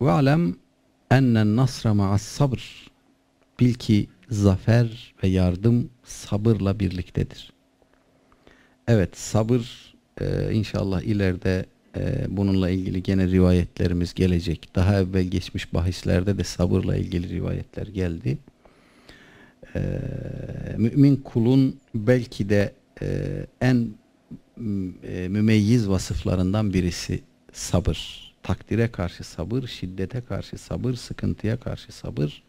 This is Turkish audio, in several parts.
Alem ennen nasra ma'as sabr. Bil ki zafer ve yardım sabırla birliktedir. Evet sabır e, inşallah ileride e, bununla ilgili gene rivayetlerimiz gelecek. Daha evvel geçmiş bahislerde de sabırla ilgili rivayetler geldi. E, mümin kulun belki de e, en e, mümeyyiz vasıflarından birisi sabır. Takdire karşı sabır, şiddete karşı sabır, sıkıntıya karşı sabır.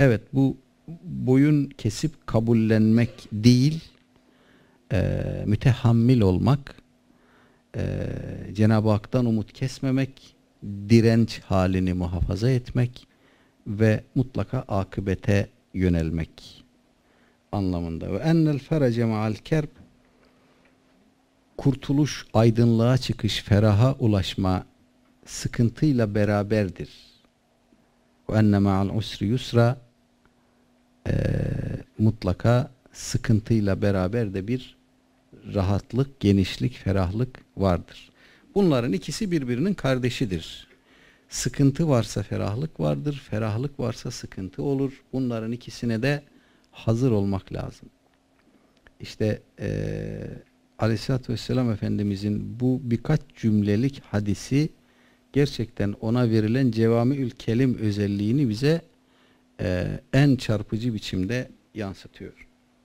Evet bu boyun kesip kabullenmek değil, e, mütehammil olmak, e, Cenab-ı Hak'tan umut kesmemek, direnç halini muhafaza etmek ve mutlaka akıbete yönelmek anlamında. Ve ennel ferece ma'al kerb kurtuluş, aydınlığa çıkış, feraha ulaşma sıkıntıyla beraberdir. Enne ma'al usri yusra e, mutlaka sıkıntıyla beraber de bir rahatlık, genişlik, ferahlık vardır. Bunların ikisi birbirinin kardeşidir. Sıkıntı varsa ferahlık vardır, ferahlık varsa sıkıntı olur. Bunların ikisine de hazır olmak lazım. İşte e, Aleyhisselatü Vesselam Efendimizin bu birkaç cümlelik hadisi gerçekten ona verilen cevamiül kelim özelliğini bize e, en çarpıcı biçimde yansıtıyor.